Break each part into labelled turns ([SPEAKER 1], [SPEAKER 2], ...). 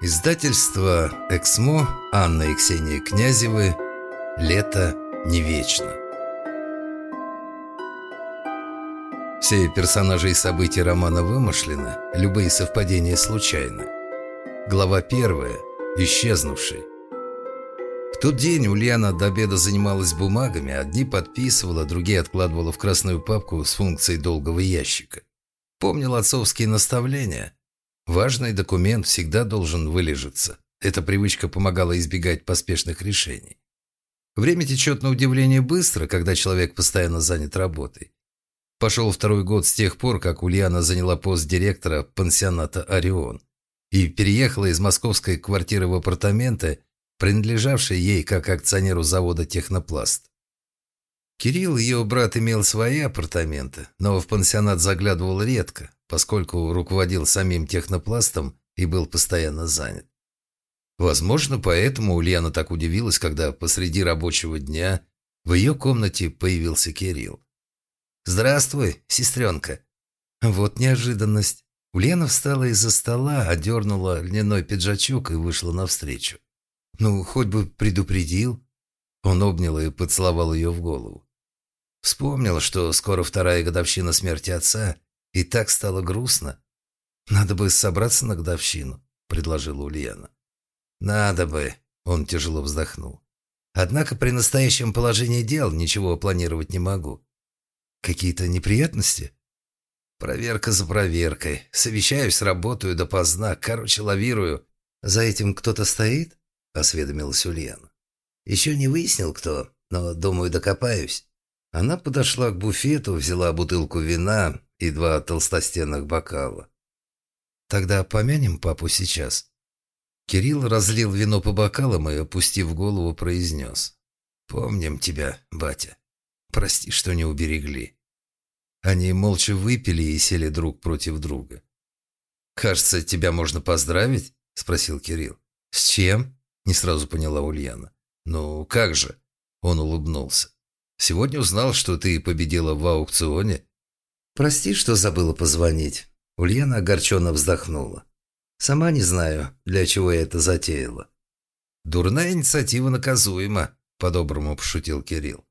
[SPEAKER 1] Издательство «Эксмо», Анна и Ксения Князевы «Лето не вечно». Все персонажи и события романа вымышлены, любые совпадения случайны. Глава первая. Исчезнувший. В тот день Ульяна до обеда занималась бумагами, одни подписывала, другие откладывала в красную папку с функцией долгого ящика. Помнил отцовские наставления – Важный документ всегда должен вылежаться. Эта привычка помогала избегать поспешных решений. Время течет на удивление быстро, когда человек постоянно занят работой. Пошел второй год с тех пор, как Ульяна заняла пост директора пансионата «Орион» и переехала из московской квартиры в апартаменты, принадлежавшие ей как акционеру завода «Технопласт». Кирилл, ее брат, имел свои апартаменты, но в пансионат заглядывал редко, поскольку руководил самим технопластом и был постоянно занят. Возможно, поэтому Ульяна так удивилась, когда посреди рабочего дня в ее комнате появился Кирилл. «Здравствуй, сестренка». Вот неожиданность. Ульяна встала из-за стола, одернула льняной пиджачок и вышла навстречу. «Ну, хоть бы предупредил». Он обнял и поцеловал ее в голову. Вспомнил, что скоро вторая годовщина смерти отца, и так стало грустно. «Надо бы собраться на годовщину», — предложила Ульяна. «Надо бы», — он тяжело вздохнул. «Однако при настоящем положении дел ничего планировать не могу». «Какие-то неприятности?» «Проверка за проверкой. Совещаюсь, работаю допоздна, короче, лавирую. За этим кто-то стоит?» — осведомилась Ульяна. «Еще не выяснил, кто, но, думаю, докопаюсь». Она подошла к буфету, взяла бутылку вина и два толстостенных бокала. «Тогда помянем папу сейчас». Кирилл разлил вино по бокалам и, опустив голову, произнес. «Помним тебя, батя. Прости, что не уберегли». Они молча выпили и сели друг против друга. «Кажется, тебя можно поздравить?» – спросил Кирилл. «С чем?» – не сразу поняла Ульяна. «Ну, как же?» – он улыбнулся. Сегодня узнал, что ты победила в аукционе». «Прости, что забыла позвонить». Ульяна огорченно вздохнула. «Сама не знаю, для чего я это затеяла». «Дурная инициатива наказуема», — по-доброму пошутил Кирилл.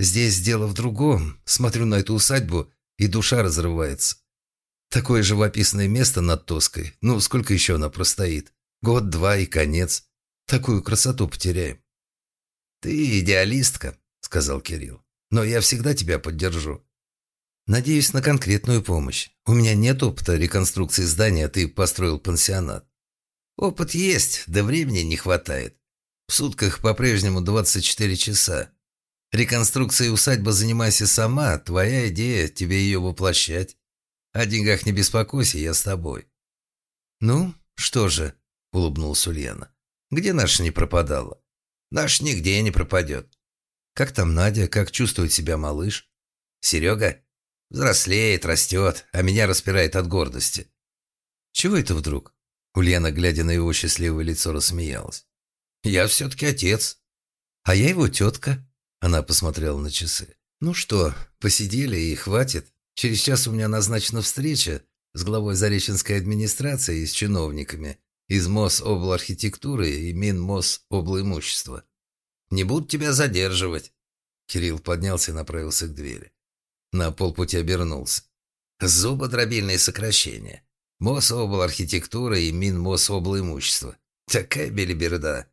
[SPEAKER 1] «Здесь дело в другом. Смотрю на эту усадьбу, и душа разрывается. Такое живописное место над Тоской. Ну, сколько еще она простоит? Год-два и конец. Такую красоту потеряем». «Ты идеалистка», сказал Кирилл. «Но я всегда тебя поддержу». «Надеюсь на конкретную помощь. У меня нет опыта реконструкции здания, ты построил пансионат». «Опыт есть, да времени не хватает. В сутках по-прежнему 24 часа. Реконструкцией усадьбы занимайся сама, твоя идея, тебе ее воплощать. О деньгах не беспокойся, я с тобой». «Ну, что же», — улыбнулась Ульяна, — «где наша не пропадала?» «Наш нигде не пропадет. Как там Надя? Как чувствует себя малыш? Серега? Взрослеет, растет, а меня распирает от гордости. Чего это вдруг? Ульяна, глядя на его счастливое лицо, рассмеялась. Я все-таки отец. А я его тетка. Она посмотрела на часы. Ну что, посидели и хватит. Через час у меня назначена встреча с главой Зареченской администрации и с чиновниками из МОС облархитектуры и Минмос облимущества. Не буду тебя задерживать». Кирилл поднялся и направился к двери. На полпути обернулся. Зубодробильные сокращения. Мособл архитектура и Минмособл имущество. Такая белиберда.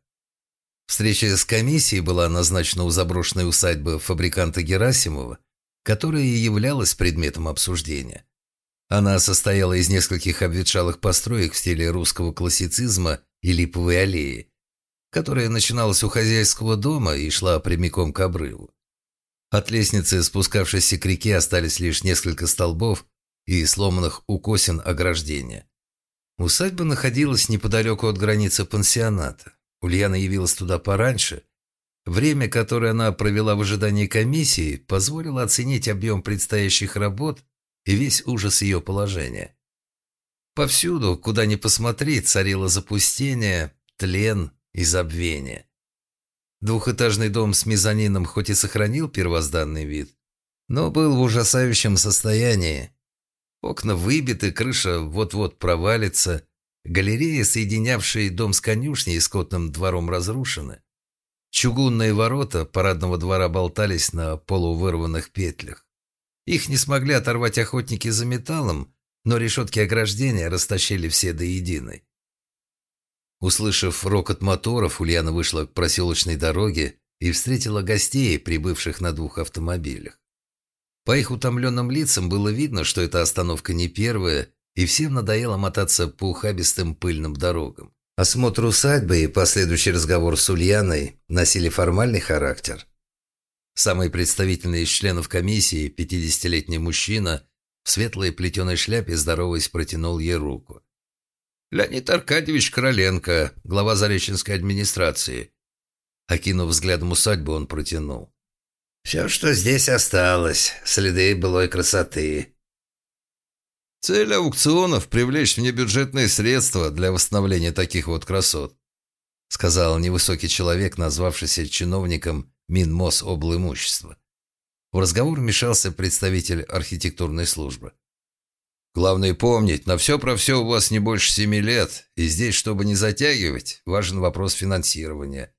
[SPEAKER 1] Встреча с комиссией была назначена у заброшенной усадьбы фабриканта Герасимова, которая и являлась предметом обсуждения. Она состояла из нескольких обветшалых построек в стиле русского классицизма и липовой аллеи, которая начиналась у хозяйского дома и шла прямиком к обрыву. От лестницы, спускавшейся к реке, остались лишь несколько столбов и сломанных укосин ограждения. Усадьба находилась неподалеку от границы пансионата. Ульяна явилась туда пораньше. Время, которое она провела в ожидании комиссии, позволило оценить объем предстоящих работ и весь ужас ее положения. Повсюду, куда ни посмотри, царило запустение, тлен, и забвения. Двухэтажный дом с мезонином хоть и сохранил первозданный вид, но был в ужасающем состоянии. Окна выбиты, крыша вот-вот провалится, Галерея, соединявшая дом с конюшней и скотным двором, разрушены. Чугунные ворота парадного двора болтались на полувырванных петлях. Их не смогли оторвать охотники за металлом, но решетки ограждения растащили все до единой. Услышав рокот моторов, Ульяна вышла к проселочной дороге и встретила гостей, прибывших на двух автомобилях. По их утомленным лицам было видно, что эта остановка не первая, и всем надоело мотаться по ухабистым пыльным дорогам. Осмотр усадьбы и последующий разговор с Ульяной носили формальный характер. Самый представительный из членов комиссии, 50-летний мужчина, в светлой плетеной шляпе, здороваясь, протянул ей руку. «Леонид Аркадьевич Короленко, глава Зареченской администрации». Окинув взглядом усадьбу, он протянул. «Все, что здесь осталось, следы былой красоты».
[SPEAKER 2] Цель аукционов – привлечь внебюджетные средства для восстановления таких вот красот, сказал невысокий человек, назвавшийся чиновником Минмос облимущества. В разговор вмешался представитель архитектурной службы. «Главное помнить, на все про все у вас не больше семи лет, и здесь, чтобы не затягивать, важен вопрос финансирования».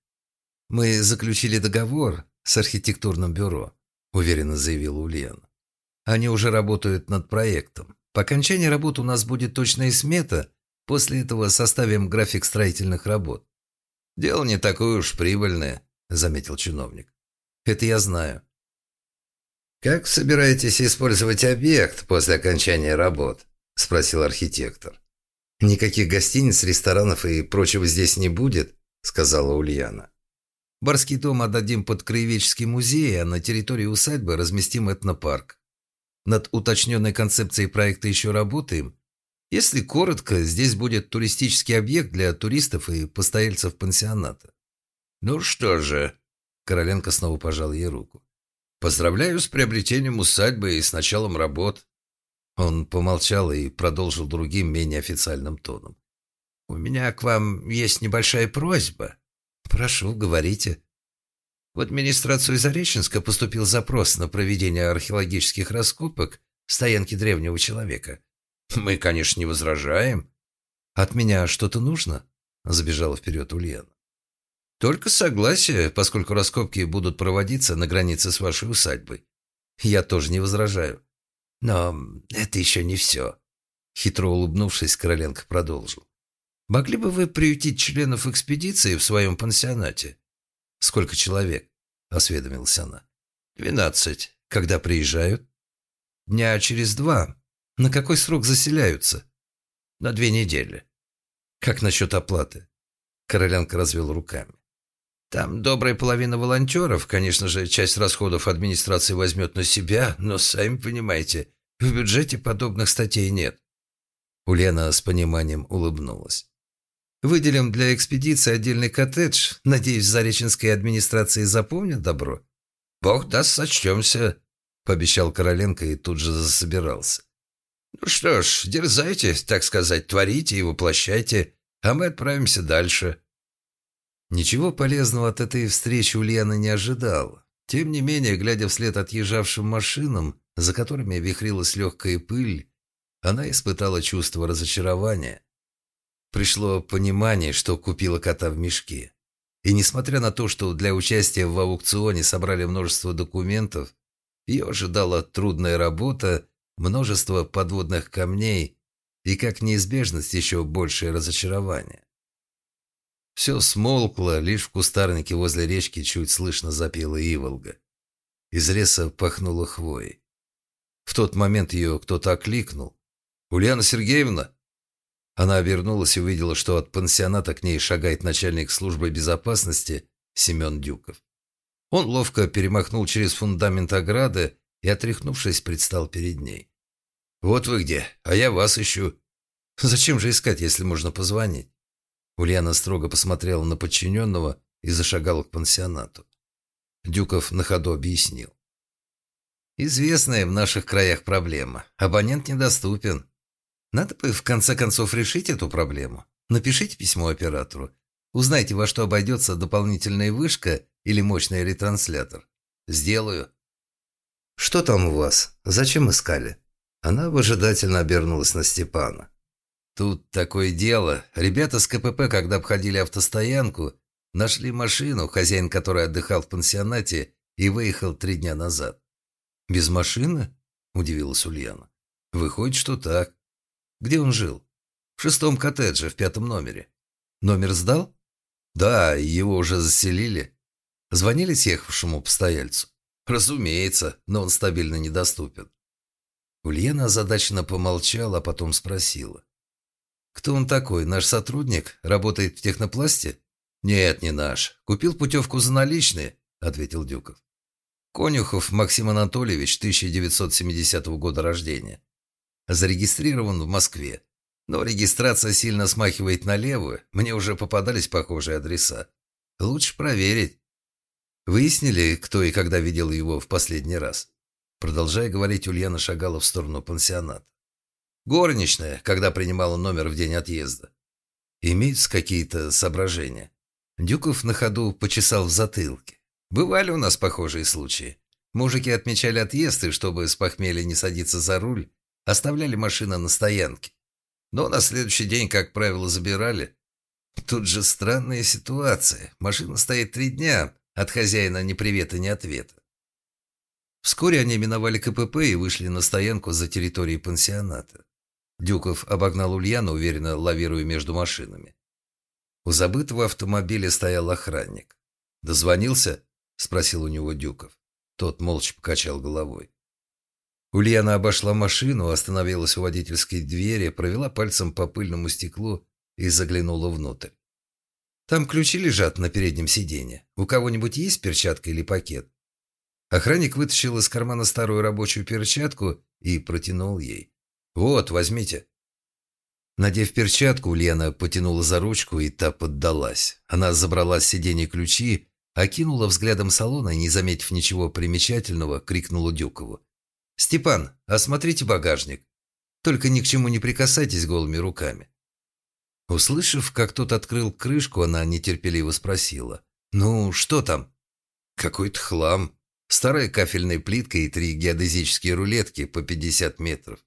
[SPEAKER 1] «Мы заключили договор с архитектурным бюро», – уверенно заявила Ульяна. «Они уже работают над проектом. По окончании работ у нас будет точная смета, после этого составим график строительных работ».
[SPEAKER 2] «Дело не такое уж прибыльное», – заметил чиновник.
[SPEAKER 1] «Это я знаю».
[SPEAKER 3] «Как собираетесь использовать объект после окончания работ?» – спросил архитектор.
[SPEAKER 1] «Никаких гостиниц, ресторанов и прочего здесь не будет», – сказала Ульяна. «Барский дом отдадим под краеведческий музей, а на территории усадьбы разместим этнопарк. Над уточненной концепцией проекта еще работаем. Если коротко, здесь будет туристический объект для туристов и постояльцев пансионата.
[SPEAKER 2] «Ну что же...» Короленко снова пожал ей руку. «Поздравляю с приобретением усадьбы и с началом работ».
[SPEAKER 1] Он помолчал и продолжил другим, менее официальным тоном.
[SPEAKER 3] «У меня к вам есть небольшая просьба».
[SPEAKER 1] «Прошу, говорите».
[SPEAKER 3] В администрацию Зареченска поступил запрос на проведение археологических раскопок в стоянке древнего человека. Мы, конечно, не возражаем.
[SPEAKER 1] «От меня что-то нужно?» – забежала вперед Ульяна.
[SPEAKER 3] Только согласие, поскольку раскопки будут проводиться на границе с вашей усадьбой.
[SPEAKER 1] Я тоже не возражаю.
[SPEAKER 3] Но это еще не все.
[SPEAKER 1] Хитро улыбнувшись, Короленко продолжил.
[SPEAKER 3] Могли бы вы приютить членов экспедиции в своем пансионате?
[SPEAKER 1] Сколько человек? Осведомилась она.
[SPEAKER 3] Двенадцать.
[SPEAKER 1] Когда приезжают?
[SPEAKER 3] Дня через два.
[SPEAKER 1] На какой срок заселяются?
[SPEAKER 3] На две недели.
[SPEAKER 1] Как насчет оплаты? Короленко развел руками.
[SPEAKER 3] Там добрая половина волонтеров, конечно же, часть расходов администрации возьмет на себя, но, сами понимаете, в бюджете подобных статей нет.
[SPEAKER 1] Ульяна с пониманием улыбнулась. «Выделим для экспедиции отдельный коттедж. Надеюсь, в Зареченской администрации запомнят добро?»
[SPEAKER 3] «Бог даст, сочтемся», —
[SPEAKER 1] пообещал Короленко и тут же засобирался.
[SPEAKER 3] «Ну что ж, дерзайте, так сказать, творите и воплощайте, а мы отправимся дальше».
[SPEAKER 1] Ничего полезного от этой встречи Ульяна не ожидала. Тем не менее, глядя вслед отъезжавшим машинам, за которыми вихрилась легкая пыль, она испытала чувство разочарования. Пришло понимание, что купила кота в мешке. И несмотря на то, что для участия в аукционе собрали множество документов, ее ожидала трудная работа, множество подводных камней и, как неизбежность, еще большее разочарование. Все смолкло, лишь в кустарнике возле речки чуть слышно запела Иволга. Из леса пахнуло хвоей. В тот момент ее кто-то окликнул. «Ульяна Сергеевна!» Она обернулась и увидела, что от пансионата к ней шагает начальник службы безопасности Семен Дюков. Он ловко перемахнул через фундамент ограды и, отряхнувшись, предстал перед ней. «Вот вы где, а я вас ищу. Зачем же искать, если можно позвонить?» Ульяна строго посмотрела на подчиненного и зашагала к пансионату. Дюков на ходу объяснил. «Известная в наших краях проблема. Абонент недоступен. Надо бы в конце концов решить эту проблему. Напишите письмо оператору. Узнайте, во что обойдется дополнительная вышка или мощный ретранслятор. Сделаю». «Что там у вас? Зачем искали?» Она выжидательно обернулась на Степана. Тут такое дело. Ребята с КПП, когда обходили автостоянку, нашли машину, хозяин которой отдыхал в пансионате и выехал три дня назад. «Без машины?» – удивилась Ульяна. «Выходит, что так. Где он жил?» «В шестом коттедже, в пятом номере. Номер сдал?» «Да, его уже заселили. Звонили съехавшему постояльцу?» «Разумеется, но он стабильно недоступен». Ульяна озадаченно помолчала, а потом спросила. «Кто он такой? Наш сотрудник? Работает в технопласте?» «Нет, не наш. Купил путевку за наличные», — ответил Дюков. Конюхов Максим Анатольевич, 1970 года рождения. Зарегистрирован в Москве. Но регистрация сильно смахивает на левую. Мне уже попадались похожие адреса. Лучше проверить. Выяснили, кто и когда видел его в последний раз. Продолжая говорить, Ульяна шагала в сторону пансионата. Горничная, когда принимала номер в день отъезда. Имеются какие-то соображения. Дюков на ходу почесал в затылке. Бывали у нас похожие случаи. Мужики отмечали отъезд, и чтобы с похмелья не садиться за руль, оставляли машину на стоянке. Но на следующий день, как правило, забирали. Тут же странная ситуация. Машина стоит три дня, от хозяина ни привета, ни ответа. Вскоре они миновали КПП и вышли на стоянку за территорией пансионата. Дюков обогнал Ульяну, уверенно лавируя между машинами. У забытого автомобиля стоял охранник. «Дозвонился?» – спросил у него Дюков. Тот молча покачал головой. Ульяна обошла машину, остановилась у водительской двери, провела пальцем по пыльному стеклу и заглянула внутрь. «Там ключи лежат на переднем сиденье. У кого-нибудь есть перчатка или пакет?» Охранник вытащил из кармана старую рабочую перчатку и протянул ей. «Вот, возьмите». Надев перчатку, Ульяна потянула за ручку, и та поддалась. Она забрала с сиденья ключи, окинула взглядом салона и, не заметив ничего примечательного, крикнула Дюкову. «Степан, осмотрите багажник. Только ни к чему не прикасайтесь голыми руками». Услышав, как тот открыл крышку, она нетерпеливо спросила. «Ну, что там?» «Какой-то хлам. Старая кафельная плитка и три геодезические рулетки по 50 метров.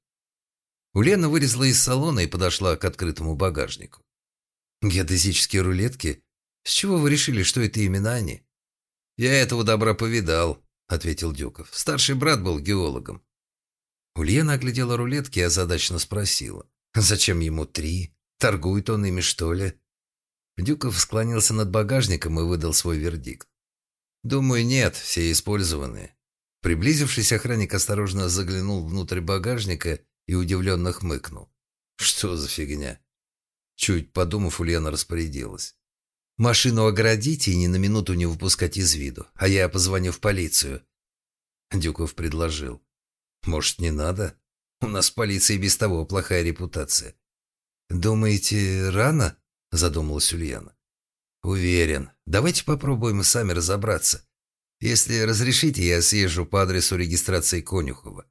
[SPEAKER 1] Ульяна вылезла из салона и подошла к открытому багажнику. «Геодезические рулетки? С чего вы решили, что это именно они?» «Я этого добра повидал», — ответил Дюков. «Старший брат был геологом». Ульяна оглядела рулетки и озадаченно спросила. «Зачем ему три? Торгует он ими, что ли?» Дюков склонился над багажником и выдал свой вердикт. «Думаю, нет, все использованные». Приблизившись, охранник осторожно заглянул внутрь багажника и удивленно хмыкнул. «Что за фигня?» Чуть подумав, Ульяна распорядилась. «Машину оградите и ни на минуту не выпускать из виду, а я позвоню в полицию». Дюков предложил. «Может, не надо? У нас в полиции без того плохая репутация». «Думаете, рано?» – задумалась Ульяна. «Уверен. Давайте попробуем сами разобраться. Если разрешите, я съезжу по адресу регистрации Конюхова».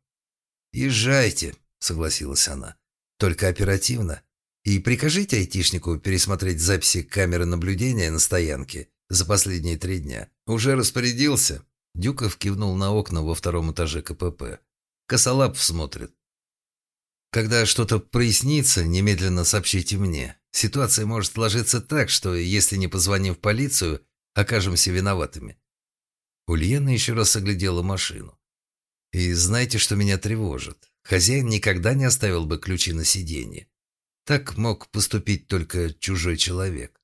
[SPEAKER 1] «Езжайте», — согласилась она. «Только оперативно. И прикажите айтишнику пересмотреть записи камеры наблюдения на стоянке за последние три дня. Уже распорядился». Дюков кивнул на окна во втором этаже КПП. «Косолапов смотрит». «Когда что-то прояснится, немедленно сообщите мне. Ситуация может сложиться так, что, если не позвоним в полицию, окажемся виноватыми». Ульяна еще раз оглядела машину. «И знаете, что меня тревожит? Хозяин никогда не оставил бы ключи на сиденье. Так мог поступить только чужой человек.